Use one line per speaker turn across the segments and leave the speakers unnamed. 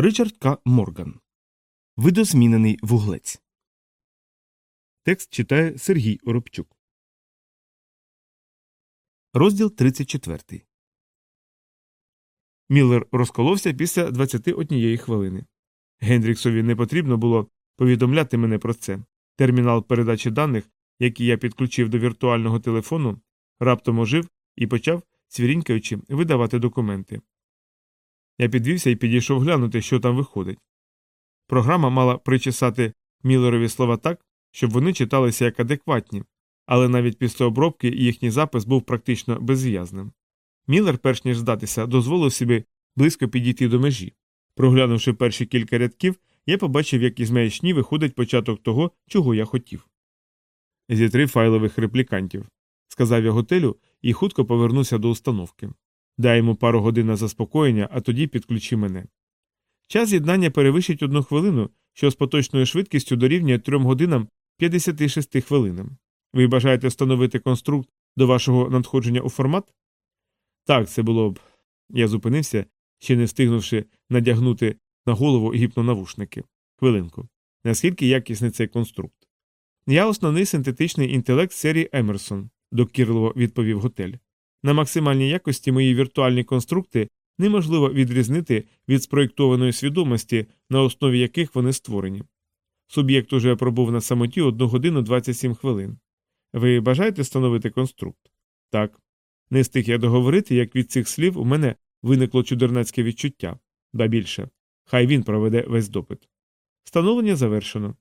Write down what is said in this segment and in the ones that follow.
Ричард К. Морган. Видозмінений вуглець. Текст читає Сергій Оробчук. Розділ 34. Міллер розколовся після 21 хвилини. Гендріксові не потрібно було повідомляти мене про це. Термінал передачі даних, який я підключив до віртуального телефону, раптом ожив і почав, свірінькаючи, видавати документи. Я підвівся і підійшов глянути, що там виходить. Програма мала причесати Міллерові слова так, щоб вони читалися як адекватні, але навіть після обробки їхній запис був практично безв'язним. Міллер, перш ніж здатися, дозволив собі близько підійти до межі. Проглянувши перші кілька рядків, я побачив, як із маячні виходить початок того, чого я хотів. Зі три файлових реплікантів, сказав я готелю і хутко повернувся до установки. Дай йому пару годин на заспокоєння, а тоді підключи мене. Час з'єднання перевищить одну хвилину, що з поточною швидкістю дорівнює 3 годинам 56 хвилинам. Ви бажаєте встановити конструкт до вашого надходження у формат? Так, це було б. Я зупинився, ще не встигнувши надягнути на голову гіпнонавушники. Хвилинку. Наскільки якісний цей конструкт? Я основний синтетичний інтелект серії Емерсон, докірливо відповів готель. На максимальній якості мої віртуальні конструкти неможливо відрізнити від спроєктованої свідомості, на основі яких вони створені. Суб'єкт уже пробув на самоті 1 годину 27 хвилин. Ви бажаєте встановити конструкт? Так. Не встиг я договорити, як від цих слів у мене виникло чудернацьке відчуття, ба більше. Хай він проведе весь допит. Встановлення завершено.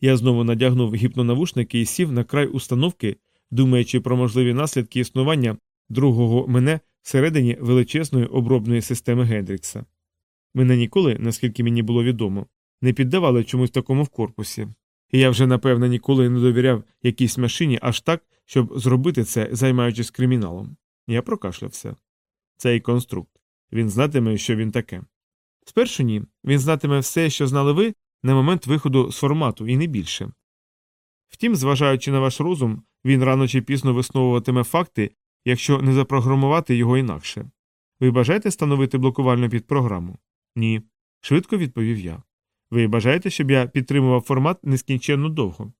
Я знову надягнув гіпнонавушники і сів на край установки, думаючи про можливі наслідки існування другого мене всередині величезної обробної системи Гендрікса. Мене ніколи, наскільки мені було відомо, не піддавали чомусь такому в корпусі, і я вже, напевно, ніколи не довіряв якійсь машині аж так, щоб зробити це, займаючись криміналом. Я прокашлявся. Цей конструкт. Він знатиме, що він таке. Спершу ні. Він знатиме все, що знали ви, на момент виходу з формату, і не більше. Втім, зважаючи на ваш розум, він рано чи пізно висновуватиме факти, якщо не запрограмувати його інакше. Ви бажаєте встановити блокувальну підпрограму? Ні. Швидко відповів я. Ви бажаєте, щоб я підтримував формат нескінченно довго?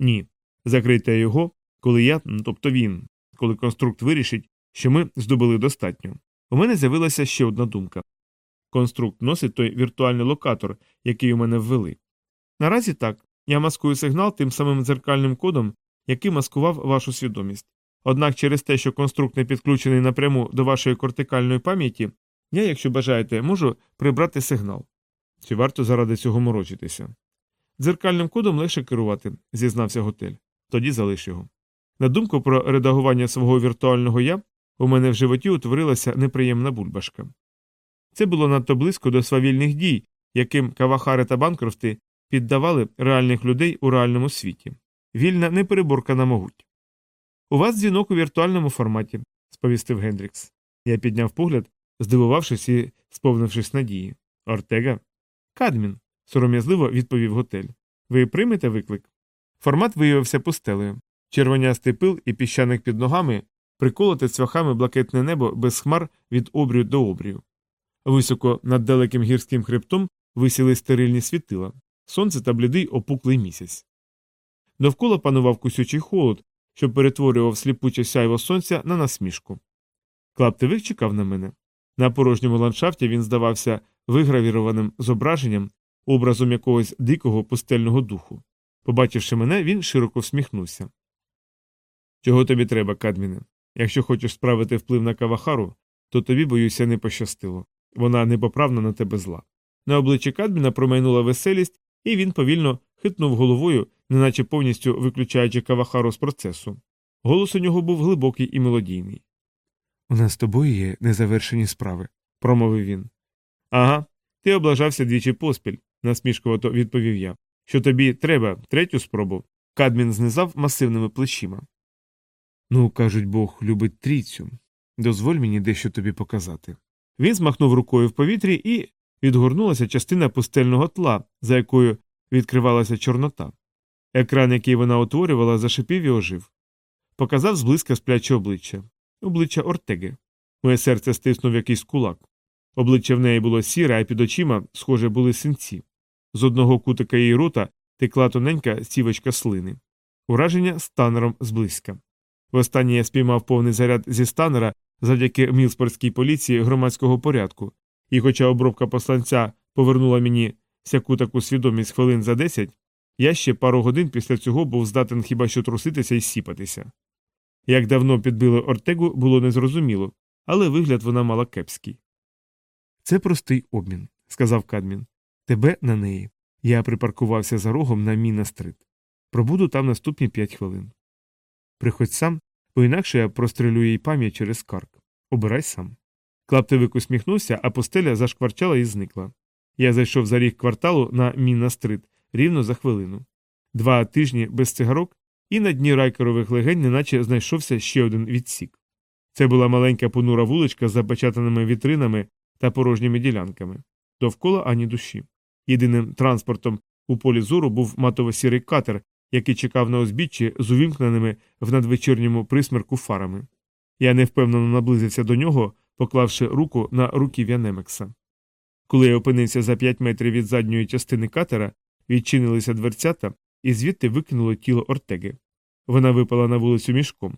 Ні. Закрийте його, коли я, тобто він, коли конструкт вирішить, що ми здобули достатньо. У мене з'явилася ще одна думка. Конструкт носить той віртуальний локатор, який у мене ввели. Наразі так, я маскую сигнал тим самим дзеркальним кодом, який маскував вашу свідомість. Однак через те, що конструкт не підключений напряму до вашої кортикальної пам'яті, я, якщо бажаєте, можу прибрати сигнал. Чи варто заради цього морочитися? Дзеркальним кодом легше керувати, зізнався готель. Тоді залиш його. На думку про редагування свого віртуального я, у мене в животі утворилася неприємна бульбашка. Це було надто близько до свавільних дій, яким Кавахари та Банкрофти піддавали реальних людей у реальному світі. Вільна непереборкана могуть. У вас дзвінок у віртуальному форматі, сповістив Гендрікс. Я підняв погляд, здивувавшись і сповнившись надії. Ортега? Кадмін, сором'язливо відповів готель. Ви приймете виклик? Формат виявився пустелею. Червонястий пил і піщаник під ногами приколоте цвяхами блакитне небо без хмар від обрію до обрію. Високо над далеким гірським хребтом висіли стерильні світила, сонце та блідий опуклий місяць. Довкола панував кусючий холод, що перетворював сліпуче сяйво сонця на насмішку. Клаптевик чекав на мене. На порожньому ландшафті він здавався вигравірованим зображенням, образом якогось дикого пустельного духу. Побачивши мене, він широко всміхнувся. Чого тобі треба, Кадміне? Якщо хочеш справити вплив на Кавахару, то тобі, боюся, не пощастило. Вона непоправна на тебе зла. На обличчі Кадміна промайнула веселість, і він повільно хитнув головою, неначе повністю виключаючи Кавахару з процесу. Голос у нього був глибокий і мелодійний. У нас з тобою є незавершені справи, промовив він. Ага, ти облажався двічі поспіль, насмішкувато відповів я. Що тобі треба третю спробу? Кадмін знизав масивними плечима. Ну, кажуть, Бог любить трійцю. Дозволь мені дещо тобі показати. Він змахнув рукою в повітрі і відгорнулася частина пустельного тла, за якою відкривалася чорнота. Екран, який вона утворювала, зашипів і ожив. Показав зблизька спляче обличчя, обличчя Ортеги. Моє серце стиснув якийсь кулак. Обличчя в неї було сіре, а під очима, схоже, були синці. З одного кутика її рота текла тоненька сівочка слини. Ураження станером зблизька. Востаннє я спіймав повний заряд зі станера завдяки мілспорській поліції громадського порядку, і хоча обробка посланця повернула мені всяку таку свідомість хвилин за десять, я ще пару годин після цього був здатен хіба що труситися і сіпатися. Як давно підбили Ортегу, було незрозуміло, але вигляд вона мала кепський. Це простий обмін, сказав Кадмін. Тебе на неї. Я припаркувався за рогом на Міна-стрит. Пробуду там наступні п'ять хвилин. Приходь сам, бо інакше я прострелю їй пам'ять через карк. Обирай сам. Клаптевик усміхнувся, а постеля зашкварчала і зникла. Я зайшов за ріг кварталу на Мінна-стрит рівно за хвилину. Два тижні без цигарок, і на дні райкерових легень неначе знайшовся ще один відсік. Це була маленька понура вуличка з запечатаними вітринами та порожніми ділянками. Довкола ані душі. Єдиним транспортом у полі зору був матово-сірий катер, який чекав на узбіччі з увімкненими в надвечірньому присмерку фарами. Я невпевнено наблизився до нього, поклавши руку на руків'я Немекса. Коли я опинився за п'ять метрів від задньої частини катера, відчинилися дверцята, і звідти викинуло тіло Ортеги. Вона випала на вулицю мішком.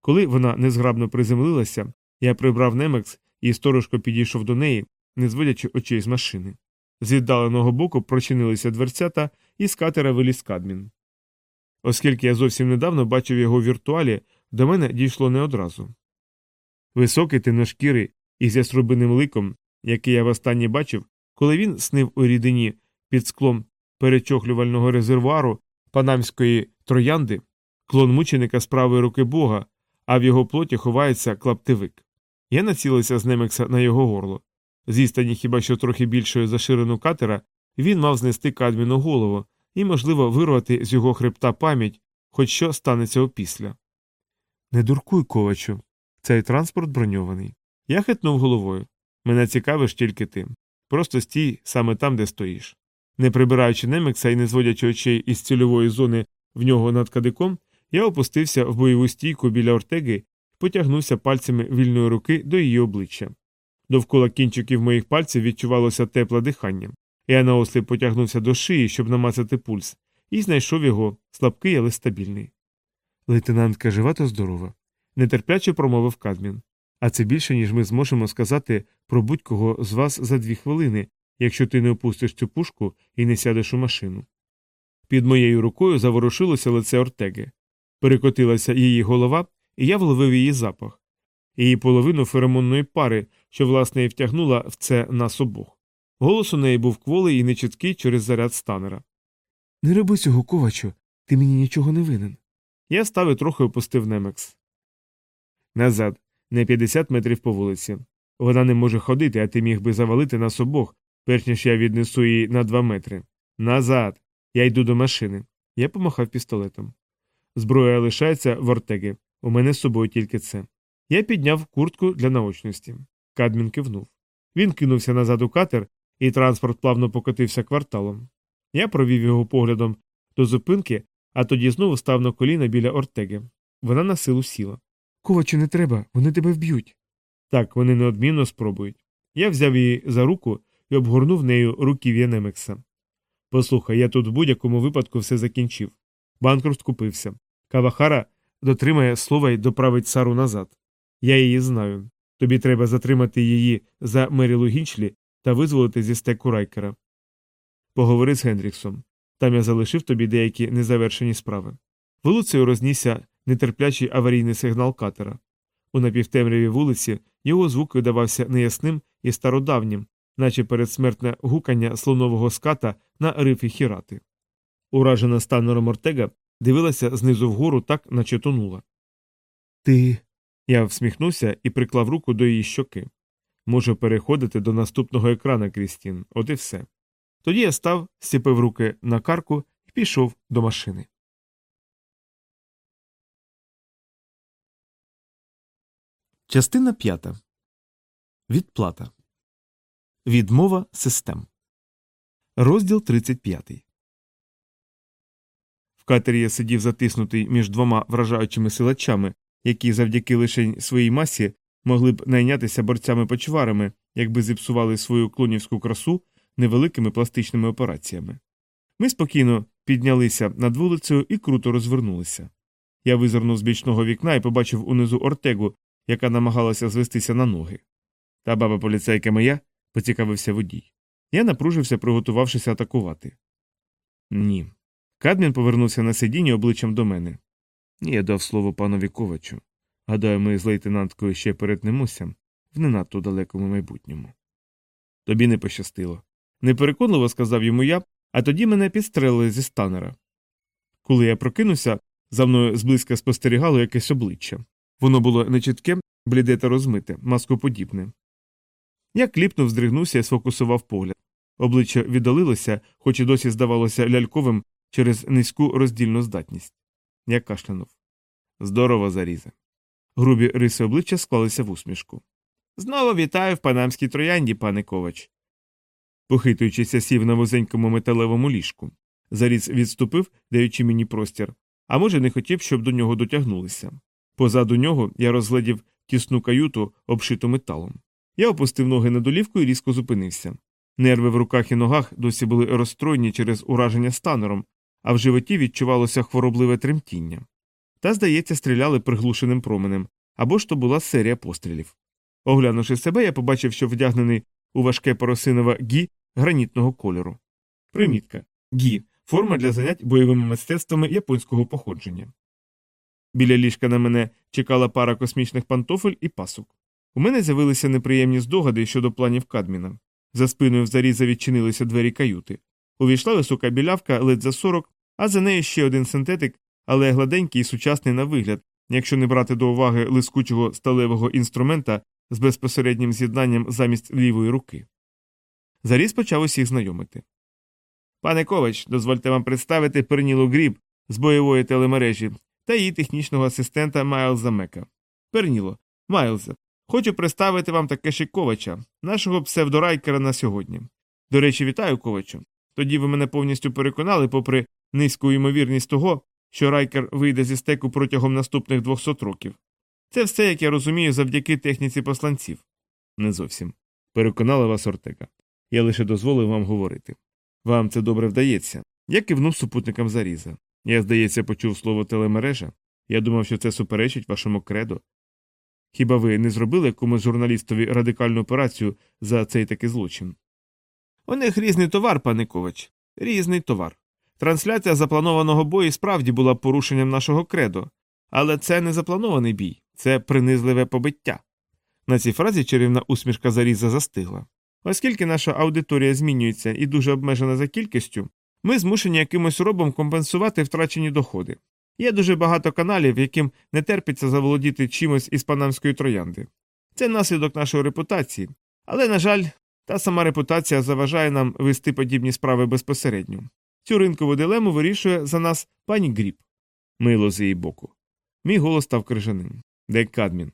Коли вона незграбно приземлилася, я прибрав Немекс і сторожко підійшов до неї, не зводячи очей з машини. З віддаленого боку прочинилися дверцята, і з катера виліз Кадмін. Оскільки я зовсім недавно бачив його в віртуалі, до мене дійшло не одразу. Високий темношкірий із яструбиним ликом, який я востаннє бачив, коли він снив у рідині під склом перечохлювального резервуару панамської троянди, клон мученика з правої руки Бога, а в його плоті ховається клаптевик. Я націлився з Немекса на його горло. Зістані хіба що трохи більшою за ширину катера, він мав знести кадміну голову і, можливо, вирвати з його хребта пам'ять, хоч що станеться опісля. Не дуркуй, ковачу. Цей транспорт броньований. Я хитнув головою. Мене цікавиш тільки ти. Просто стій саме там, де стоїш. Не прибираючи Немекса і не зводячи очей із цільової зони в нього над кадиком, я опустився в бойову стійку біля Ортеги потягнувся пальцями вільної руки до її обличчя. Довкола кінчиків моїх пальців відчувалося тепле дихання. Я наосліп потягнувся до шиї, щоб намацати пульс, і знайшов його слабкий, але стабільний. Лейтенантка жива та здорова, нетерпляче промовив Кадмін. А це більше, ніж ми зможемо сказати про будь-кого з вас за дві хвилини, якщо ти не опустиш цю пушку і не сядеш у машину. Під моєю рукою заворушилося лице Ортеги. Перекотилася її голова, і я вловив її запах, її половину феромонної пари, що, власне, і втягнула в це нас обох. Голос у неї був кволий і нечіткий через заряд станера. Не роби цього, ковачу, ти мені нічого не винен. Я став і трохи опустив Немекс. Назад, не 50 метрів по вулиці. Вона не може ходити, а ти міг би завалити нас обох, перш ніж я віднесу її на два метри. Назад. Я йду до машини. Я помахав пістолетом. Зброя лишається в Ортеги. У мене з собою тільки це. Я підняв куртку для наочності. Кадмін кивнув. Він кинувся назад у катер, і транспорт плавно покотився кварталом. Я провів його поглядом до зупинки, а тоді знову став на коліна біля Ортеги. Вона на силу сіла. Ковачу, не треба, вони тебе вб'ють. Так, вони неодмінно спробують. Я взяв її за руку і обгорнув нею руків'я Немекса. Послухай, я тут в будь-якому випадку все закінчив. Банкрофт купився. Кавахара дотримає слова і доправить Сару назад. Я її знаю. Тобі треба затримати її за Мерілу Гінчлі та визволити зі стеку Райкера. Поговори з Генріксом. Там я залишив тобі деякі незавершені справи. Вулицею рознісся нетерплячий аварійний сигнал катера. У напівтемряві вулиці його звук видавався неясним і стародавнім, наче передсмертне гукання слонового ската на рифі хірати. Уражена станером Ортега дивилася знизу вгору так, наче тонула. Ти. Я всміхнувся і приклав руку до її щоки. Можу переходити до наступного екрана, Крістін, от і все. Тоді я став, стіпив руки на карку і пішов до машини. Частина п'ята. Відплата. Відмова систем. Розділ 35. В катері я сидів затиснутий між двома вражаючими силачами, які завдяки лише своїй масі могли б найнятися борцями-почварами, якби зіпсували свою клонівську красу невеликими пластичними операціями. Ми спокійно піднялися над вулицею і круто розвернулися. Я визирнув з бічного вікна і побачив унизу Ортегу, яка намагалася звестися на ноги. Та баба поліцейка моя, поцікавився водій. Я напружився, приготувавшися атакувати. Ні. Кадмін повернувся на сидіння обличчям до мене. Я дав слово панові Ковачу. Гадаю, ми з лейтенанткою ще перетнемося в не надто далекому майбутньому. Тобі не пощастило. Непереконливо сказав йому я, а тоді мене підстрелили зі станера. Коли я прокинувся, за мною зблизька спостерігало якесь обличчя. Воно було нечітке, бліде та розмите, маскоподібне. Я кліпнув, здригнувся і сфокусував погляд. Обличчя віддалилося, хоч і досі здавалося ляльковим через низьку роздільну здатність. Я кашлянув. Здорово зарізе. Грубі риси обличчя склалися в усмішку. Знову вітаю в панамській троянді, пане ковач. Похитуючися, сів на вузенькому металевому ліжку. Заріз відступив, даючи мені простір, а може, не хотів, щоб до нього дотягнулися. Позаду нього я розглядів тісну каюту, обшиту металом. Я опустив ноги на долівку і різко зупинився. Нерви в руках і ногах досі були розстроєні через ураження станером, а в животі відчувалося хворобливе тремтіння. Та, здається, стріляли приглушеним променем або ж то була серія пострілів. Оглянувши себе, я побачив, що вдягнений у важке поросинове гі гранітного кольору. Примітка гі форма для занять бойовими мистецтвами японського походження. Біля ліжка на мене чекала пара космічних пантофель і пасок. У мене з'явилися неприємні здогади щодо планів Кадміна. За спиною в заріза відчинилися двері каюти. Увійшла висока білявка ледь за сорок, а за нею ще один синтетик, але гладенький і сучасний на вигляд, якщо не брати до уваги лискучого сталевого інструмента з безпосереднім з'єднанням замість лівої руки. Заріз почав усіх знайомити. Пане Ковач, дозвольте вам представити Пернілу Гріб з бойової телемережі та її технічного асистента Майлза Мека. Перніло, Майлзе, хочу представити вам Такеші Ковача, нашого псевдорайкера на сьогодні. До речі, вітаю Ковачу. Тоді ви мене повністю переконали, попри низьку ймовірність того, що райкер вийде зі стеку протягом наступних 200 років. Це все, як я розумію, завдяки техніці посланців. Не зовсім. Переконала вас Ортега. Я лише дозволив вам говорити. Вам це добре вдається. Я кивнув супутникам заріза. Я, здається, почув слово телемережа. Я думав, що це суперечить вашому кредо. Хіба ви не зробили якомусь журналістові радикальну операцію за цей такий злочин? У них різний товар, пане Ковач. Різний товар. Трансляція запланованого бою справді була порушенням нашого кредо, але це не запланований бій, це принизливе побиття. На цій фразі чарівна усмішка заріза застигла. Оскільки наша аудиторія змінюється і дуже обмежена за кількістю, ми змушені якимось робом компенсувати втрачені доходи. Є дуже багато каналів, яким не терпиться заволодіти чимось із панамської троянди. Це наслідок нашої репутації, але, на жаль, та сама репутація заважає нам вести подібні справи безпосередньо. Цю ринкову дилему вирішує за нас пані Гріб. Мило з її боку. Мій голос став крижаним. Де Кадмін?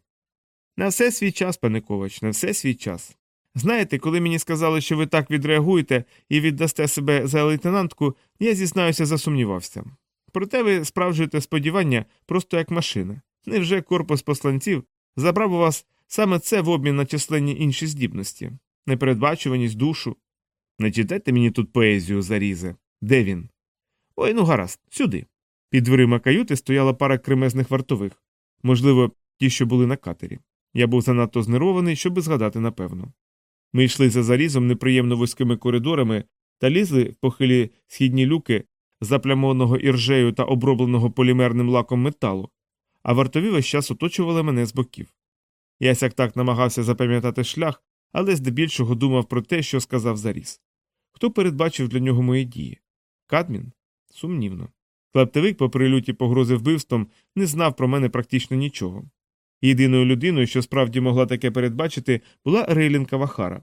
На все свій час, пане Ковач, на все свій час. Знаєте, коли мені сказали, що ви так відреагуєте і віддасте себе за лейтенантку, я зізнаюся, засумнівався. Проте ви справжуєте сподівання просто як машина. Невже корпус посланців забрав у вас саме це в обмін на численні інші здібності, непередбачуваність душу? Не читайте мені тут поезію зарізе. Де він? Ой, ну гаразд, сюди. Під дверима каюти стояла пара кремезних вартових, можливо, ті, що були на катері. Я був занадто знервований, щоб згадати напевно. Ми йшли за зарізом неприємно вузькими коридорами та лізли в похилі східні люки, заплямованого іржею та обробленого полімерним лаком металу, а вартові весь час оточували мене з боків. Я сяк так намагався запам'ятати шлях, але здебільшого думав про те, що сказав заріз. Хто передбачив для нього мої дії? Кадмін? Сумнівно. Клептевик, попри люті погрози вбивством, не знав про мене практично нічого. Єдиною людиною, що справді могла таке передбачити, була Рейлін Кавахара.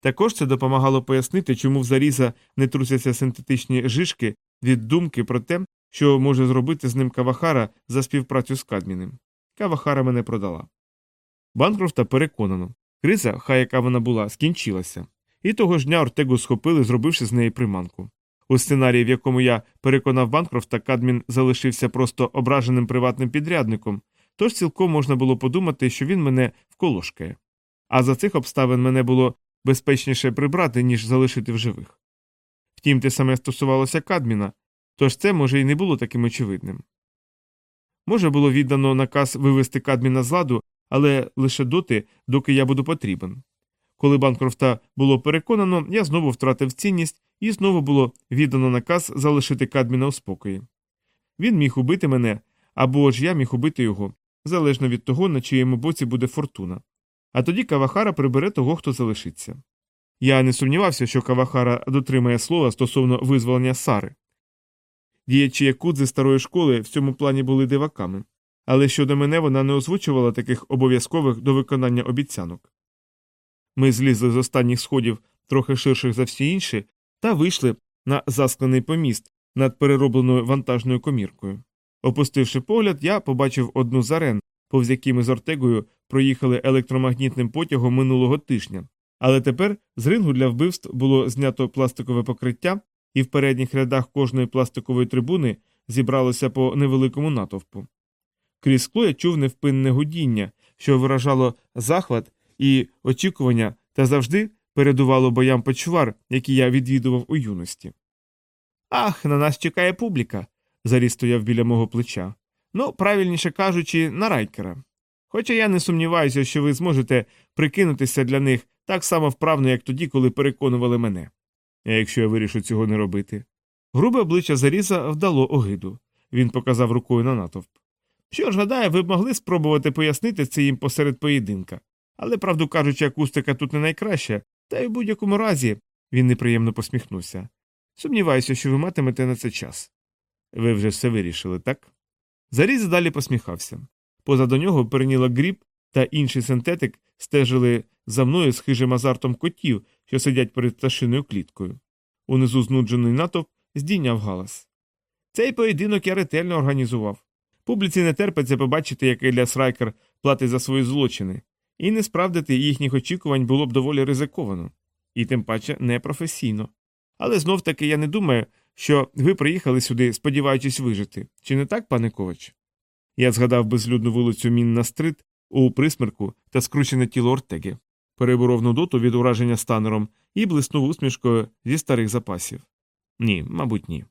Також це допомагало пояснити, чому в заріза не трусяться синтетичні жишки від думки про те, що може зробити з ним Кавахара за співпрацю з Кадміним. Кавахара мене продала. Банкрофта переконано криза, хай яка вона була, скінчилася, і того ж дня Ортегу схопили, зробивши з неї приманку. У сценарії, в якому я переконав Банкрофта, Кадмін залишився просто ображеним приватним підрядником, тож цілком можна було подумати, що він мене вколошкає. А за цих обставин мене було безпечніше прибрати, ніж залишити в живих. Втім, те саме стосувалося Кадміна, тож це, може, і не було таким очевидним. Може, було віддано наказ вивести Кадміна з ладу, але лише доти, доки я буду потрібен. Коли Банкрофта було переконано, я знову втратив цінність і знову було віддано наказ залишити Кадміна у спокої. Він міг убити мене, або ж я міг убити його, залежно від того, на чиєму боці буде фортуна. А тоді Кавахара прибере того, хто залишиться. Я не сумнівався, що Кавахара дотримає слова стосовно визволення Сари. Діячі якудзи старої школи в цьому плані були диваками, але щодо мене вона не озвучувала таких обов'язкових до виконання обіцянок. Ми злізли з останніх сходів, трохи ширших за всі інші, та вийшли на засклений поміст над переробленою вантажною коміркою. Опустивши погляд, я побачив одну з арен, повз які ми з Ортегою проїхали електромагнітним потягом минулого тижня, але тепер з рингу для вбивств було знято пластикове покриття, і в передніх рядах кожної пластикової трибуни зібралося по невеликому натовпу. Крізь скло я чув невпинне гудіння, що виражало захват і очікування та завжди передувало боям почвар, які я відвідував у юності. Ах, на нас чекає публіка. заріз стояв біля мого плеча. Ну, правильніше кажучи, на райкера. Хоча я не сумніваюся, що ви зможете прикинутися для них так само вправно, як тоді, коли переконували мене. Якщо я вирішу цього не робити. Грубе обличчя Заріза вдало огиду. Він показав рукою на натовп. Що ж, гадаю, ви б могли спробувати пояснити це їм посеред поєдинка. Але, правду кажучи, акустика тут не найкраща, та й в будь-якому разі він неприємно посміхнувся. Сумніваюся, що ви матимете на це час. Ви вже все вирішили, так? Заріз далі посміхався. Позаду нього переніла гріб та інший синтетик стежили за мною з хижим азартом котів, що сидять перед пташиною кліткою. Унизу знуджений натовп здійняв галас. Цей поєдинок я ретельно організував. Публіці не терпиться побачити, як Еліас Райкер платить за свої злочини, і не справдити їхніх очікувань було б доволі ризиковано, і тим паче непрофесійно. Але знов таки я не думаю, що ви приїхали сюди, сподіваючись вижити. Чи не так, пане Ковач? Я згадав безлюдну вулицю Мінна Стрит у присмерку та скручене тіло Ортеги, переборов нудоту від ураження станером і блиснув усмішкою зі старих запасів. Ні, мабуть, ні.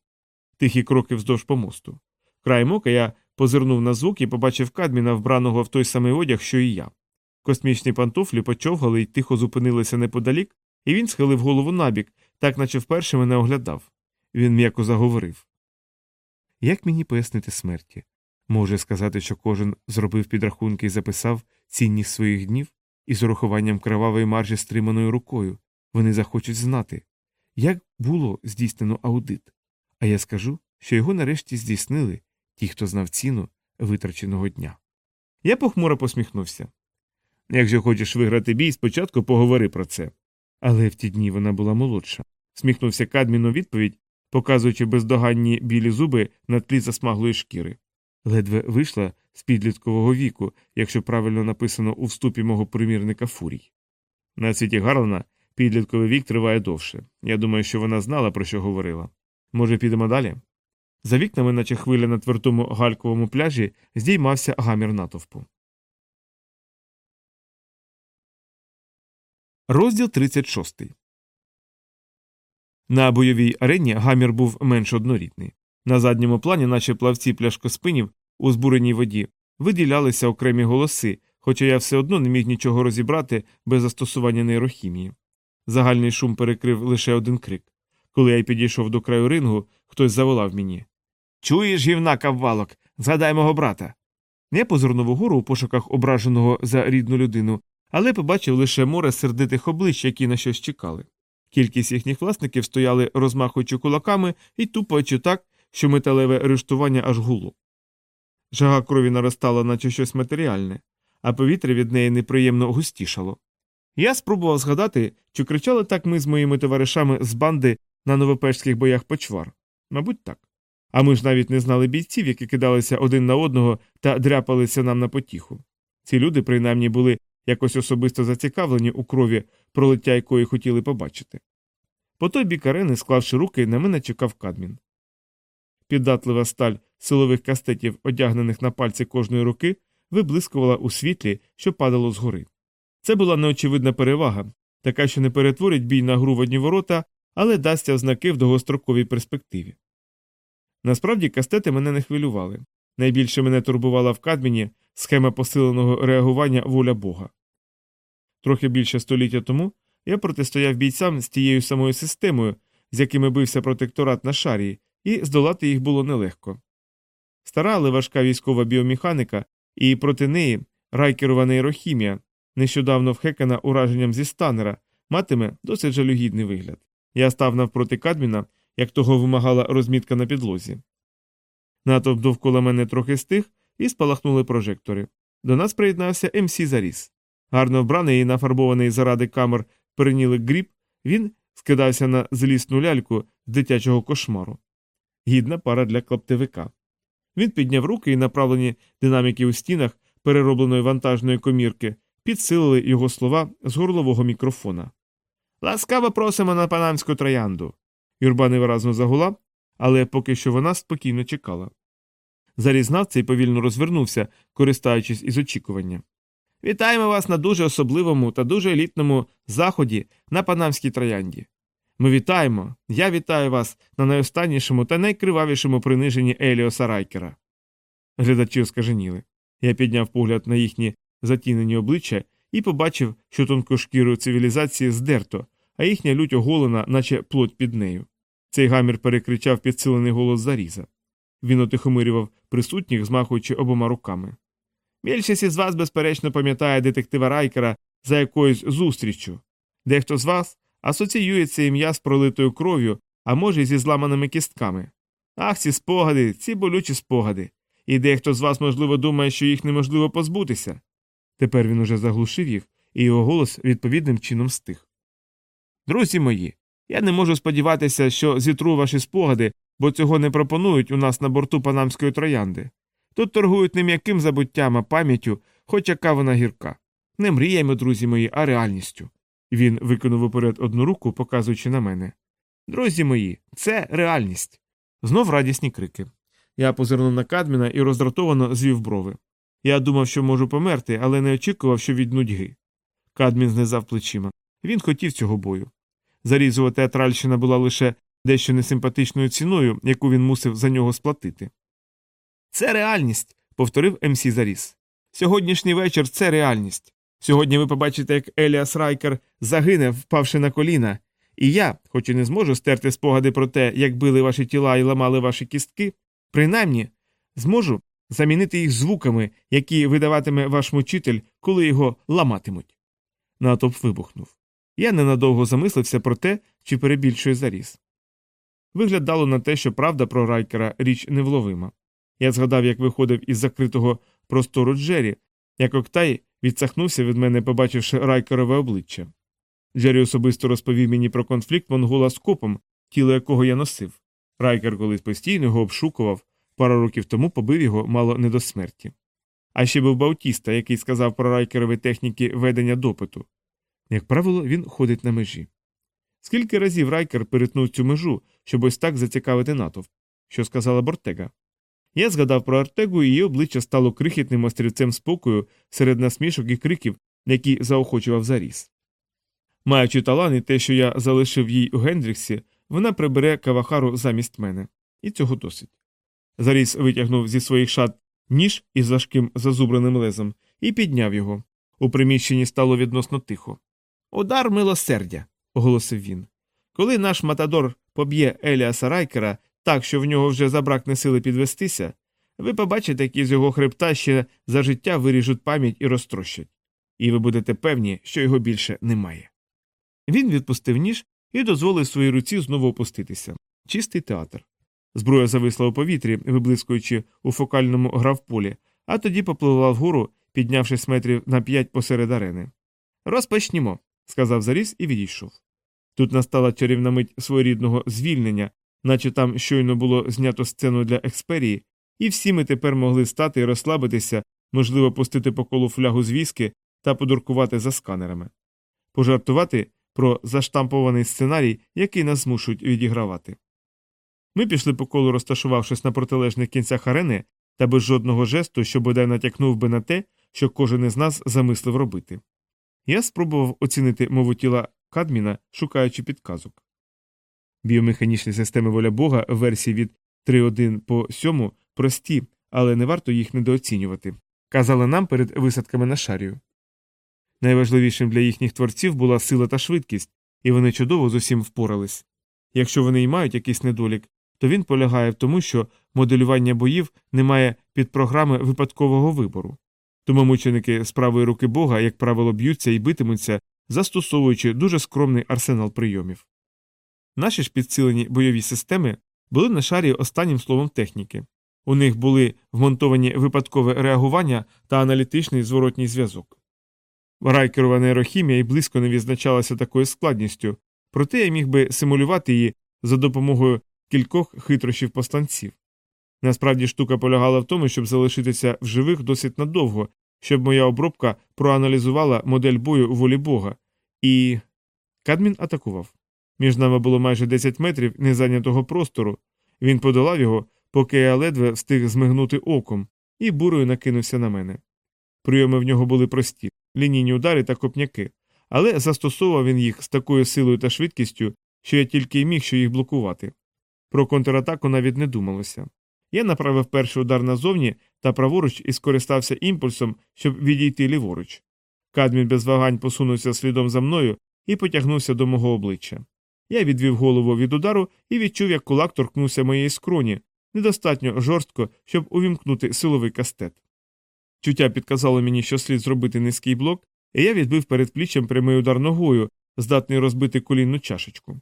Тихі кроки вздовж помосту. Краєм ока я позирнув на звук і побачив Кадміна, вбраного в той самий одяг, що і я. Космічні пантуфлі почовгали й тихо зупинилися неподалік, і він схилив голову набік, так наче вперше мене оглядав. Він м'яко заговорив. Як мені пояснити смерті? Може сказати, що кожен зробив підрахунки і записав цінність своїх днів, і з урахуванням кривавої маржі стриманою рукою вони захочуть знати, як було здійснено аудит. А я скажу, що його нарешті здійснили ті, хто знав ціну витраченого дня. Я похмуро посміхнувся. Якщо хочеш виграти бій, спочатку поговори про це. Але в ті дні вона була молодша. Сміхнувся Кадмін у відповідь, показуючи бездоганні білі зуби на тлі засмаглої шкіри. Ледве вийшла з підліткового віку, якщо правильно написано у вступі мого примірника Фурій. На світі Гарлена підлітковий вік триває довше. Я думаю, що вона знала, про що говорила. Може, підемо далі? За вікнами, наче хвиля на твердому гальковому пляжі, здіймався гамір натовпу. Розділ 36 На бойовій арені гамір був менш однорідний. На задньому плані, наче плавці пляшкоспинів у збуреній воді, виділялися окремі голоси, хоча я все одно не міг нічого розібрати без застосування нейрохімії. Загальний шум перекрив лише один крик. Коли я підійшов до краю рингу, хтось заволав мені Чуєш, гівна каввалок, згадай мого брата. Я позирнув угору у пошуках ображеного за рідну людину, але побачив лише море сердитих облич, які на щось чекали. Кількість їхніх власників стояли, розмахуючи кулаками і тупаючи так, що металеве рештування аж гуло. Жага крові наростала, наче щось матеріальне, а повітря від неї неприємно густішало. Я спробував згадати, чи кричали так ми з моїми товаришами з банди на новопешських боях почвар. Мабуть, так. А ми ж навіть не знали бійців, які кидалися один на одного та дряпалися нам на потіху. Ці люди, принаймні, були якось особисто зацікавлені у крові, пролиття якої хотіли побачити. По той бік арени, склавши руки, на мене чекав кадмін. Піддатлива сталь силових кастетів, одягнених на пальці кожної руки, виблискувала у світлі, що падало згори. Це була неочевидна перевага, така, що не перетворить бій на гру в одні ворота, але дасться ознаки в довгостроковій перспективі. Насправді кастети мене не хвилювали. Найбільше мене турбувала в Кадміні схема посиленого реагування воля Бога. Трохи більше століття тому я протистояв бійцям з тією самою системою, з якими бився протекторат на шарії, і здолати їх було нелегко. Стара, але важка військова біомеханіка, і проти неї райкерова нейрохімія, нещодавно вхекана ураженням зі станера, матиме досить жалюгідний вигляд. Я став навпроти Кадміна, як того вимагала розмітка на підлозі. Натовп довкола мене трохи стих, і спалахнули прожектори. До нас приєднався МС Заріс. Гарно вбраний і нафарбований заради камер перенілик гріб, він скидався на злісну ляльку з дитячого кошмару. Гідна пара для клаптевика. Він підняв руки і направлені динаміки у стінах переробленої вантажної комірки підсилили його слова з горлового мікрофона. Ласкаво просимо на панамську троянду. Юрба невиразно загула, але поки що вона спокійно чекала. Зарізнавця і повільно розвернувся, користаючись із очікування. Вітаємо вас на дуже особливому та дуже елітному заході на панамській троянді. Ми вітаємо, я вітаю вас на найостаннішому та найкривавішому приниженні Еліоса Райкера. Глядачі оскаженіли. Я підняв погляд на їхні затінені обличчя і побачив, що тонку шкіру цивілізації здерто, а їхня лють оголена, наче плоть під нею. Цей гамір перекричав підсилений голос заріза. Він отихомирював присутніх, змахуючи обома руками. Більшість із вас, безперечно, пам'ятає детектива Райкера за якоюсь зустріччю. Дехто з вас асоціює це ім'я з пролитою кров'ю, а може, й зі зламаними кістками. Ах, ці спогади, ці болючі спогади. І дехто з вас, можливо, думає, що їх неможливо позбутися. Тепер він уже заглушив їх, і його голос відповідним чином стих. Друзі мої, я не можу сподіватися, що зітру ваші спогади, бо цього не пропонують у нас на борту панамської троянди. Тут торгують не м'яким забуттям, а пам'яттю, хоч яка вона гірка. Не мріями, друзі мої, а реальністю. Він викинув уперед одну руку, показуючи на мене. Друзі мої, це реальність. Знов радісні крики. Я позирнув на Кадміна і роздратовано звів брови. Я думав, що можу померти, але не очікував, що від нудьги. Кадмін знизав плечима. Він хотів цього бою. Зарізова театральщина була лише дещо несимпатичною ціною, яку він мусив за нього сплатити. Це реальність, повторив МС Заріс. Сьогоднішній вечір це реальність. Сьогодні ви побачите, як Еліас Райкер загине, впавши на коліна, і я, хоч і не зможу стерти спогади про те, як били ваші тіла і ламали ваші кістки, принаймні зможу замінити їх звуками, які видаватиме ваш мучитель, коли його ламатимуть. Натовп вибухнув. Я ненадовго замислився про те, чи перебільшує заріс. Виглядало на те, що правда про райкера річ невловима. Я згадав, як виходив із закритого простору Джері, як Октай відсахнувся від мене, побачивши райкерове обличчя. Джері особисто розповів мені про конфлікт монгола з копом, тіло якого я носив. Райкер колись постійно його обшукував, пару років тому побив його мало не до смерті. А ще був Баутіста, який сказав про райкерові техніки ведення допиту. Як правило, він ходить на межі. Скільки разів райкер перетнув цю межу, щоб ось так зацікавити натовп, що сказала Бортега. Я згадав про Артегу, і її обличчя стало крихітним острівцем спокою серед насмішок і криків, які заохочував заріс. Маючи талант і те, що я залишив їй у Гендріксі, вона прибере кавахару замість мене, і цього досить. Заріс витягнув зі своїх шат ніж із важким зазубреним лезом і підняв його. У приміщенні стало відносно тихо. Удар милосердя, оголосив він. Коли наш матадор поб'є Еліаса Райкера так, що в нього вже забракне сили підвестися, ви побачите, які з його хребта ще за життя виріжуть пам'ять і розтрощать, і ви будете певні, що його більше немає. Він відпустив ніж і дозволив своїй руці знову опуститися. Чистий театр. Зброя зависла у повітрі, виблискуючи у фокальному гравполі, а тоді попливла вгору, піднявшись метрів на п'ять посеред арени. Розпочнімо, сказав Заріс і відійшов. Тут настала чарівна мить своєрідного звільнення, наче там щойно було знято сцену для експерії, і всі ми тепер могли стати і розслабитися, можливо, пустити по колу флягу з віскі та подуркувати за сканерами, пожартувати про заштампований сценарій, який нас змушують відігравати. Ми пішли по колу, розташувавшись на протилежних кінцях арени, та без жодного жесту, що бодай натякнув би на те, що кожен із нас замислив робити. Я спробував оцінити мову тіла Кадміна, шукаючи підказок. Біомеханічні системи воля Бога версії від 3.1 по 7 прості, але не варто їх недооцінювати, казали нам перед висадками на шарію. Найважливішим для їхніх творців була сила та швидкість, і вони чудово з усім впорались. Якщо вони й мають якийсь недолік, то він полягає в тому, що моделювання боїв не має підпрограми випадкового вибору. Тому мученики з правої руки Бога, як правило, б'ються і битимуться, застосовуючи дуже скромний арсенал прийомів. Наші ж підсилені бойові системи були на шарі останнім словом техніки. У них були вмонтовані випадкове реагування та аналітичний зворотній зв'язок. Райкерова нейрохімія й близько не відзначалася такою складністю, проте я міг би симулювати її за допомогою кількох хитрощів посланців. Насправді штука полягала в тому, щоб залишитися в живих досить надовго, щоб моя обробка проаналізувала модель бою волі Бога, і. Кадмін атакував. Між нами було майже 10 метрів незайнятого простору. Він подолав його, поки я ледве встиг змигнути оком, і бурою накинувся на мене. Прийоми в нього були прості лінійні удари та копняки, але застосовував він їх з такою силою та швидкістю, що я тільки й міг що їх блокувати. Про контратаку навіть не думалося. Я направив перший удар назовні та праворуч і скористався імпульсом, щоб відійти ліворуч. Кадмін без вагань посунувся слідом за мною і потягнувся до мого обличчя. Я відвів голову від удару і відчув, як кулак торкнувся моєї скроні, недостатньо жорстко, щоб увімкнути силовий кастет. Чуття підказало мені, що слід зробити низький блок, і я відбив перед пліччям прямий удар ногою, здатний розбити колінну чашечку.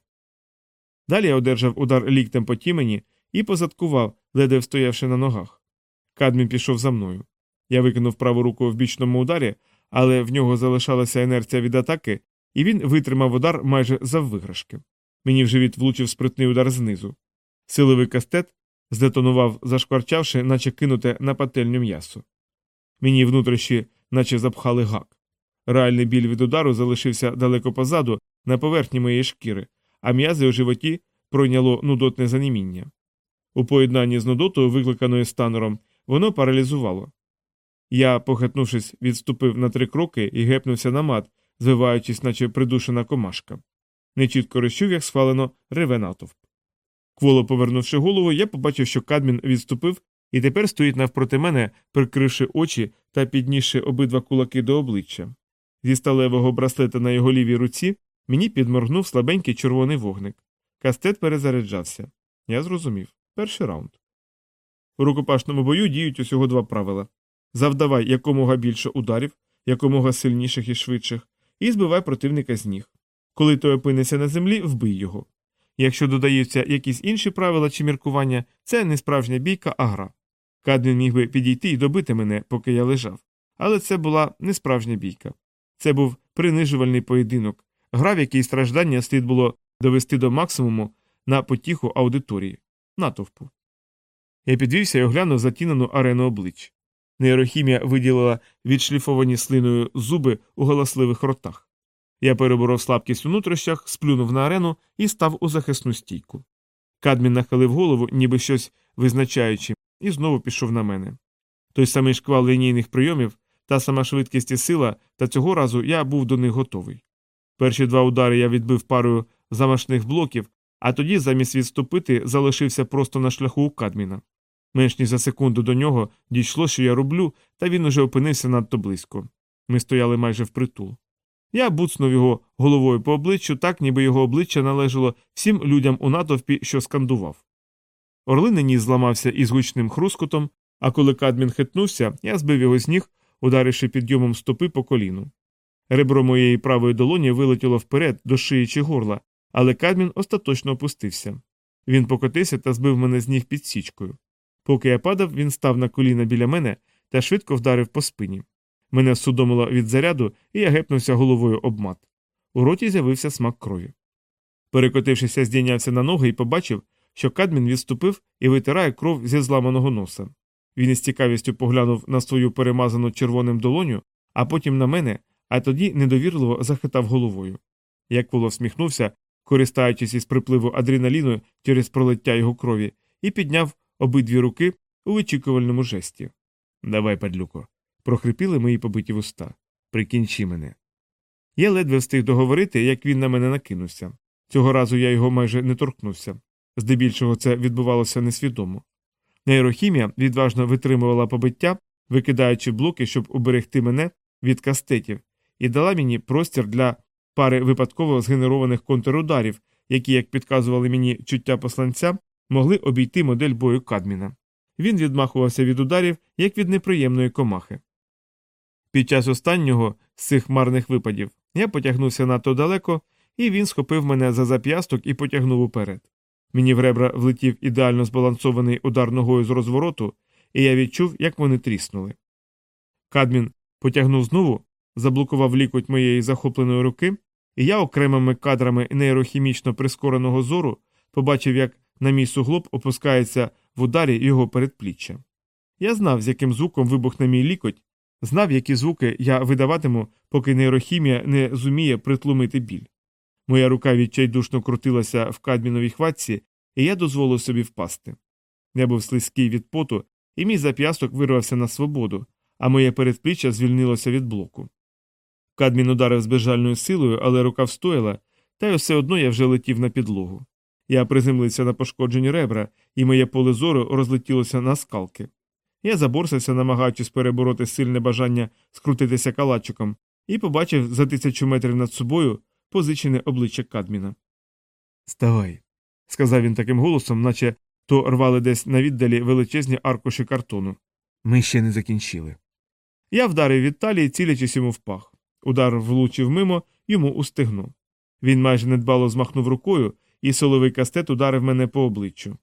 Далі я одержав удар ліктем по тімені і позадкував, ледве встоявши на ногах. Кадмін пішов за мною. Я викинув праву руку в бічному ударі, але в нього залишалася інерція від атаки, і він витримав удар майже заввиграшки. Мені в живіт влучив спритний удар знизу. Силовий кастет здетонував, зашкварчавши, наче кинуте на пательню м'ясо. Мені внутрішні, наче запхали гак. Реальний біль від удару залишився далеко позаду, на поверхні моєї шкіри, а м'язи у животі пройняло нудотне заніміння. У поєднанні з нудотою, викликаною станером, воно паралізувало. Я, похитнувшись, відступив на три кроки і гепнувся на мат, звиваючись, наче придушена комашка. Нечітко розчув, як схвалено реве натовп. Кволо повернувши голову, я побачив, що Кадмін відступив і тепер стоїть навпроти мене, прикривши очі та піднісши обидва кулаки до обличчя. Зі сталевого браслета на його лівій руці мені підморгнув слабенький червоний вогник. Кастет перезаряджався. Я зрозумів. Перший раунд. У рукопашному бою діють усього два правила завдавай якомога більше ударів, якомога сильніших і швидших, і збивай противника з ніг. Коли той опиниться на землі, вбий його. Якщо додаються якісь інші правила чи міркування, це не справжня бійка, а гра. Кадмін міг би підійти і добити мене, поки я лежав. Але це була не справжня бійка. Це був принижувальний поєдинок, гра, в якій страждання слід було довести до максимуму на потіху аудиторії, натовпу. Я підвівся і оглянув затінену арену облич. Нейрохімія виділила відшліфовані слиною зуби у галасливих ротах. Я переборов слабкість у нутрощах, сплюнув на арену і став у захисну стійку. Кадмін нахилив голову, ніби щось визначаючи, і знову пішов на мене. Той самий шквал лінійних прийомів, та сама швидкість і сила, та цього разу я був до них готовий. Перші два удари я відбив парою замашних блоків, а тоді, замість відступити, залишився просто на шляху у Кадміна. Менш ніж за секунду до нього дійшло, що я роблю, та він уже опинився надто близько. Ми стояли майже впритул. Я буцнув його головою по обличчю, так ніби його обличчя належало всім людям у натовпі, що скандував. Орлиний ніс зламався із гучним хрускотом, а коли Кадмін хитнувся, я збив його з ніг, ударивши підйомом стопи по коліну. Ребро моєї правої долоні вилетіло вперед до шиї чи горла, але Кадмін остаточно опустився. Він покотився та збив мене з ніг під січкою. Поки я падав, він став на коліна біля мене та швидко вдарив по спині. Мене судомило від заряду, і я гепнувся головою об мат. У роті з'явився смак крові. Перекотившися, здійнявся на ноги і побачив, що Кадмін відступив і витирає кров зі зламаного носа. Він із цікавістю поглянув на свою перемазану червоним долоню, а потім на мене, а тоді недовірливо захитав головою. Як Воло всміхнувся, користаючись із припливу адреналіну через пролиття його крові, і підняв обидві руки, у вичікувальному жесті. Давай, падлюко, прохрипіли мої побиті вуста. Прикінчи мене. Я ледве встиг договорити, як він на мене накинувся. Цього разу я його майже не торкнувся. Здебільшого це відбувалося несвідомо. Нейрохімія відважно витримувала побиття, викидаючи блоки, щоб уберегти мене від кастетів, і дала мені простір для пари випадково згенерованих контрударів, які, як підказували мені чуття посланця, могли обійти модель бою Кадміна. Він відмахувався від ударів, як від неприємної комахи. Під час останнього з цих марних випадів я потягнувся надто далеко, і він схопив мене за зап'ясток і потягнув уперед. Мені в ребра влетів ідеально збалансований удар ногою з розвороту, і я відчув, як вони тріснули. Кадмін потягнув знову, заблокував лікоть моєї захопленої руки, і я окремими кадрами нейрохімічно прискореного зору побачив, як на мій суглоб опускається в ударі його передпліччя. Я знав, з яким звуком вибухне мій лікоть, знав, які звуки я видаватиму, поки нейрохімія не зуміє притлумити біль. Моя рука відчайдушно крутилася в кадміновій хватці, і я дозволив собі впасти. Я був слизький від поту, і мій зап'ясток вирвався на свободу, а моє передпліччя звільнилося від блоку. Кадмін ударив з безжальною силою, але рука встояла, та й все одно я вже летів на підлогу. Я приземлився на пошкоджені ребра, і моє поле зору розлетілося на скалки. Я заборсився, намагаючись перебороти сильне бажання скрутитися калачиком, і побачив за тисячу метрів над собою позичене обличчя Кадміна. Ставай, сказав він таким голосом, наче то рвали десь на віддалі величезні аркуші картону. Ми ще не закінчили. Я вдарив від талії, цілячись йому в пах. Удар влучив мимо йому у стегно. Він майже недбало змахнув рукою, і соловий кастет ударив мене по обличчю.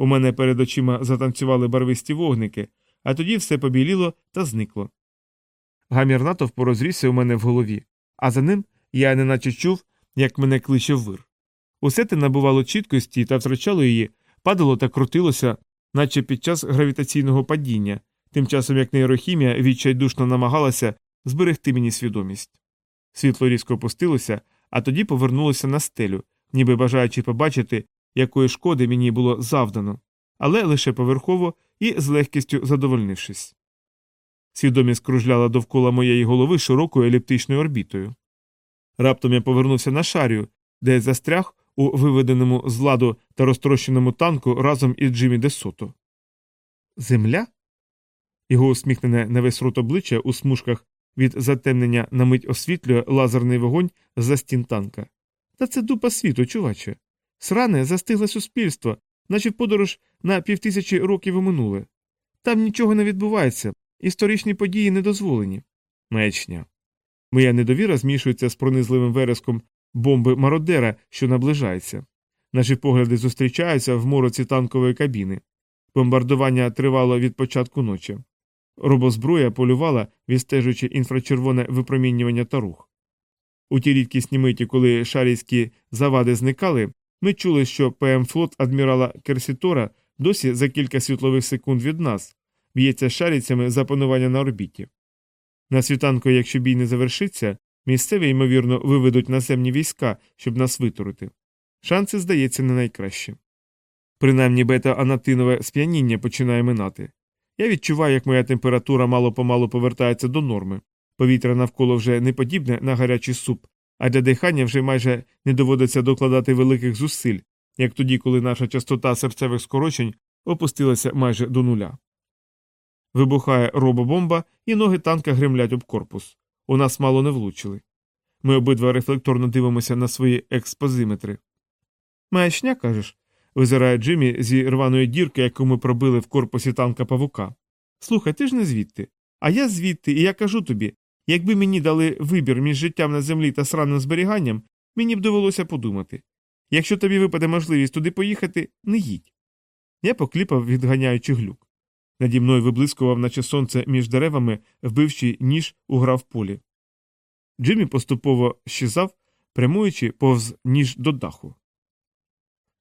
У мене перед очима затанцювали барвисті вогники, а тоді все побіліло та зникло. Гамір натовпу розрісся у мене в голові, а за ним я неначе чув, як мене кличе вир. Усе те набувало чіткості та втрачало її, падало та крутилося, наче під час гравітаційного падіння, тим часом як нейрохімія відчайдушно намагалася зберегти мені свідомість. Світло різко опустилося, а тоді повернулося на стелю, ніби бажаючи побачити, якої шкоди мені було завдано, але лише поверхово і з легкістю задовольнившись. Свідомість кружляла довкола моєї голови широкою еліптичною орбітою. Раптом я повернувся на шарію, де застряг у виведеному з ладу та розтрощеному танку разом із Джиммі Десото. Земля? Його усміхнене на весь рот обличчя у смужках від затемнення на мить освітлює лазерний вогонь за стін танка. Та це дупа світу, чуваче. Сране застигле суспільство, наче подорож на півтисячі років у минуле. Там нічого не відбувається, історичні події не дозволені. Маячня. Моя недовіра змішується з пронизливим вереском бомби мародера, що наближається. Наші погляди зустрічаються в мороці танкової кабіни. Бомбардування тривало від початку ночі. Робозброя полювала, відстежуючи інфрачервоне випромінювання та рух. У ті рідкісні миті, коли шарійські завади зникали, ми чули, що ПМ флот адмірала Керсітора досі за кілька світлових секунд від нас б'ється шаріцями за панування на орбіті. На світанку, якщо бій не завершиться, місцеві, ймовірно, виведуть наземні війська, щоб нас витурити. Шанси, здається, не найкращі. Принаймні бета-анатинове сп'яніння починає минати. Я відчуваю, як моя температура мало помалу повертається до норми. Повітря навколо вже не подібне на гарячий суп, а для дихання вже майже не доводиться докладати великих зусиль, як тоді, коли наша частота серцевих скорочень опустилася майже до нуля. Вибухає робобомба, і ноги танка гремлять об корпус. У нас мало не влучили. Ми обидва рефлекторно дивимося на свої експозиметри. Маячня, кажеш, визирає Джиммі зі рваної дірки, яку ми пробили в корпусі танка павука. Слухай, ти ж не звідти. А я звідти, і я кажу тобі якби мені дали вибір між життям на землі та сранним зберіганням, мені б довелося подумати. Якщо тобі випаде можливість туди поїхати, не їдь. Я покліпав, відганяючи глюк. Наді мною виблискував, наче сонце між деревами, вбивчий ніж у гра в полі. Джиммі поступово щезав, прямуючи повз ніж до даху.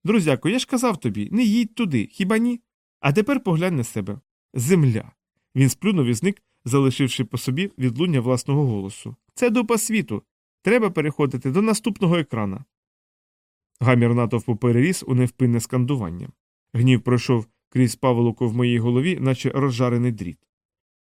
Друзяко, я ж казав тобі, не їдь туди, хіба ні? А тепер поглянь на себе. Земля. Він сплюнув і зник, залишивши по собі відлуння власного голосу. Це дупа світу. Треба переходити до наступного екрана. Гамір натовпу переріс у невпинне скандування. Гнів пройшов крізь паволоку в моїй голові, наче розжарений дріт.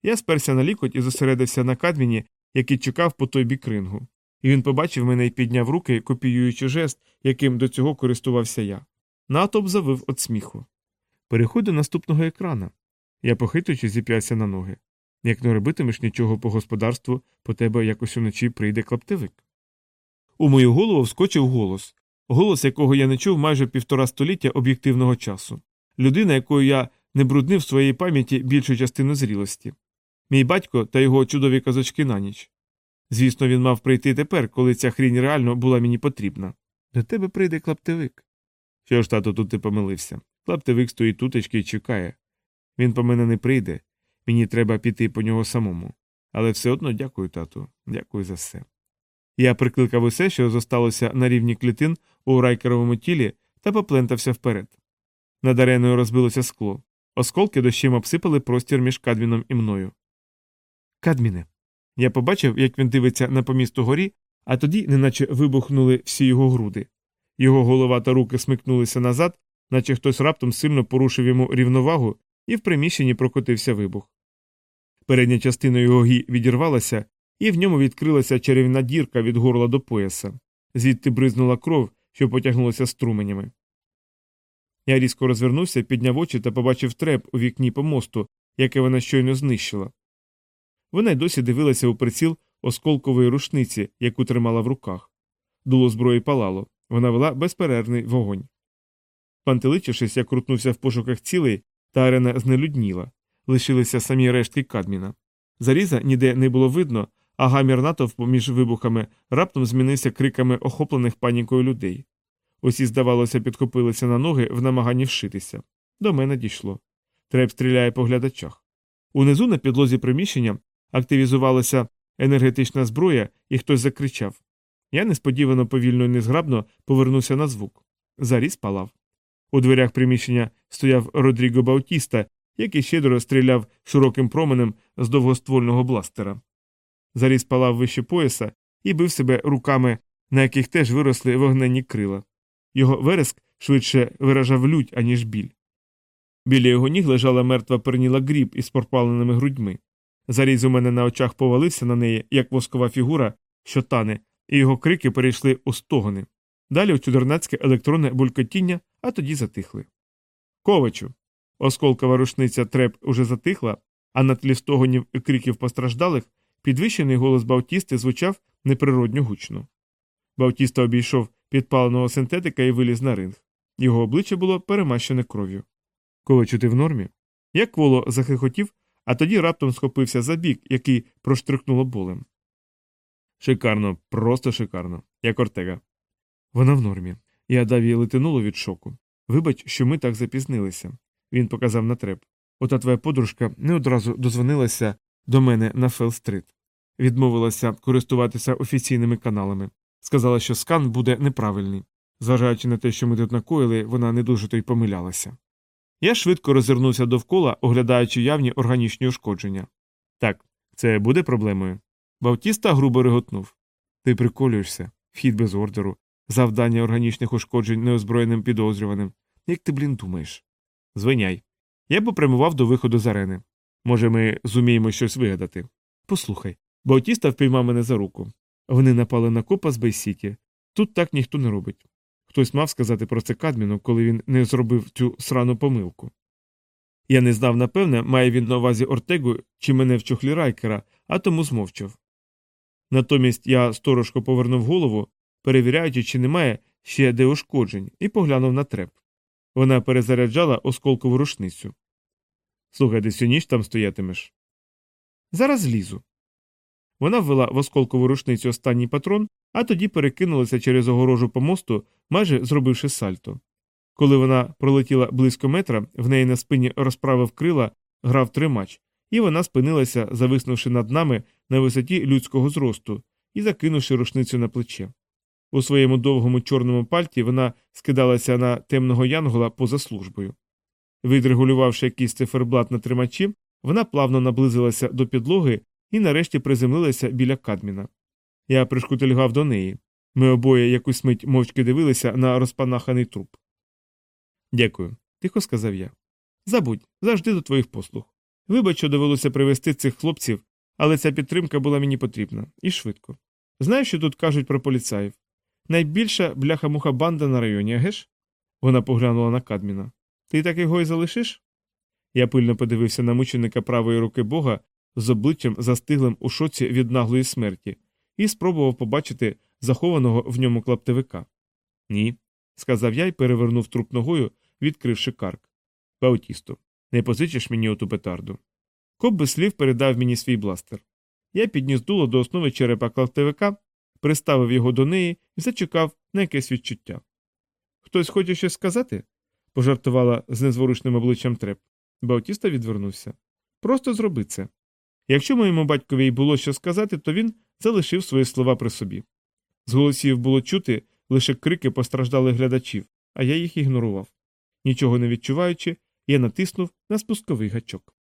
Я сперся на лікоть і зосередився на кадміні, який чекав по той бік рингу. І він побачив мене і підняв руки, копіюючи жест, яким до цього користувався я. Натовп завив від сміху. Переходь до наступного екрана. Я похитуючи зіп'явся на ноги. Як не робитимеш нічого по господарству, по тебе якось уночі прийде клаптевик. У мою голову вскочив голос, голос, якого я не чув майже півтора століття об'єктивного часу, людина, якою я не бруднив в своїй пам'яті більшу частину зрілості. Мій батько та його чудові казочки на ніч. Звісно, він мав прийти тепер, коли ця хрінь реально була мені потрібна. До тебе прийде клаптевик. Що ж, тато, тут ти помилився. Клаптевик стоїть тутечки і чекає. Він по мене не прийде, мені треба піти по нього самому. Але все одно дякую, тату, дякую за все. Я прикликав усе, що зосталося на рівні клітин у райкеровому тілі, та поплентався вперед. Над ареною розбилося скло. Осколки дощем обсипали простір між Кадміном і мною. Кадміне. Я побачив, як він дивиться на помісту горі, а тоді, неначе вибухнули всі його груди. Його голова та руки смикнулися назад, наче хтось раптом сильно порушив йому рівновагу, і в приміщенні прокотився вибух. Передня частина його гі відірвалася, і в ньому відкрилася чарівна дірка від горла до пояса, звідти бризнула кров, що потягнулася струменями. Я різко розвернувся, підняв очі та побачив треп у вікні помосту, яке вона щойно знищила. Вона й досі дивилася у приціл осколкової рушниці, яку тримала в руках. Дуло зброї палало, вона вела безперервний вогонь. Пантеличившись, я крутнувся в пошуках цілей, та арена знелюдніла, лишилися самі рештки кадміна. Заріза ніде не було видно, а гамір натовпу між вибухами раптом змінився криками охоплених панікою людей. Усі, здавалося, підхопилися на ноги в намаганні вшитися. До мене дійшло. Треп стріляє по глядачах. Унизу на підлозі приміщення активізувалася енергетична зброя, і хтось закричав. Я несподівано повільно і незграбно повернувся на звук. Заріз палав. У дверях приміщення стояв Родріго Баутіста, який щедро стріляв широким променем з довгоствольного бластера. Заріз палав вище пояса і бив себе руками, на яких теж виросли вогненні крила. Його вереск швидше виражав лють, аніж біль. Біля його ніг лежала мертва перніла гріб із пропаленими грудьми. Заріз у мене на очах повалився на неї, як воскова фігура, що тане, і його крики перейшли у стогони. Далі у чудернацьке електронне булькотіння, а тоді затихли. Ковачу. Осколкова рушниця треп уже затихла, а на тлі стогонів і криків постраждалих підвищений голос Баутісти звучав неприродньо гучно. Баутіста обійшов підпаленого синтетика і виліз на ринг. Його обличчя було перемащене кров'ю. Ковачу, ти в нормі? Як кволо захихотів, а тоді раптом схопився за бік, який проштрикнуло болем. Шикарно, просто шикарно, як Ортега. Вона в нормі. Я дав їй летинуло від шоку. Вибач, що ми так запізнилися. Він показав на треп. Ота твоя подружка не одразу дозвонилася до мене на Фелл-стрит. Відмовилася користуватися офіційними каналами. Сказала, що скан буде неправильний. Зважаючи на те, що ми тут накоїли, вона не дуже то й помилялася. Я швидко розвернувся довкола, оглядаючи явні органічні ушкодження. Так, це буде проблемою. Баутіста грубо реготнув. Ти приколюєшся, вхід без ордеру, завдання органічних ушкоджень неозброєним підозрюваним. Як ти, блін, думаєш? Звиняй. Я попрямував до виходу з арени. Може, ми зуміємо щось вигадати. Послухай. Баутіста впіймав мене за руку. Вони напали на копа з Бейсіті. Тут так ніхто не робить. Хтось мав сказати про це Кадміну, коли він не зробив цю срану помилку. Я не знав, напевне, має він на увазі Ортегу чи мене в чохлі райкера, а тому змовчав. Натомість я сторожко повернув голову, перевіряючи, чи немає ще де ушкоджень, і поглянув на треп. Вона перезаряджала осколкову рушницю. Слухай, ти всю ніч там стоятимеш. Зараз злізу. Вона ввела в осколкову рушницю останній патрон, а тоді перекинулася через огорожу по мосту, майже зробивши сальто. Коли вона пролетіла близько метра, в неї на спині розправив крила, грав тримач, і вона спинилася, зависнувши над нами на висоті людського зросту і закинувши рушницю на плече. У своєму довгому чорному пальті вона скидалася на темного янгола поза службою. Відрегулювавши якийсь циферблат на тримачі, вона плавно наблизилася до підлоги і нарешті приземлилася біля кадміна. Я пришкутильгав до неї. Ми обоє якусь мить мовчки дивилися на розпанаханий труп. Дякую, тихо сказав я. Забудь, завжди до твоїх послуг. Вибач, що довелося привезти цих хлопців, але ця підтримка була мені потрібна і швидко. Знаєш, що тут кажуть про поліцаїв? Найбільша бляха-муха банда на районі, агеш? Вона поглянула на Кадміна. Ти так його і залишиш? Я пильно подивився на мученика правої руки Бога з обличчям застиглим у шоці від наглої смерті, і спробував побачити захованого в ньому клаптевика. Ні, сказав я і перевернув труп ногою, відкривши карк. Баутісто, не позичиш мені оту петарду. Коп без слів передав мені свій бластер. Я підніс дуло до основи черепа клаптевика, приставив його до неї і зачекав на якесь відчуття. Хтось хоче щось сказати? пожартувала з незворушним обличчям треп. Баутіста відвернувся. Просто зроби це. Якщо моєму батькові й було що сказати, то він залишив свої слова при собі. З голосів було чути лише крики постраждалих глядачів, а я їх ігнорував. Нічого не відчуваючи, я натиснув на спусковий гачок.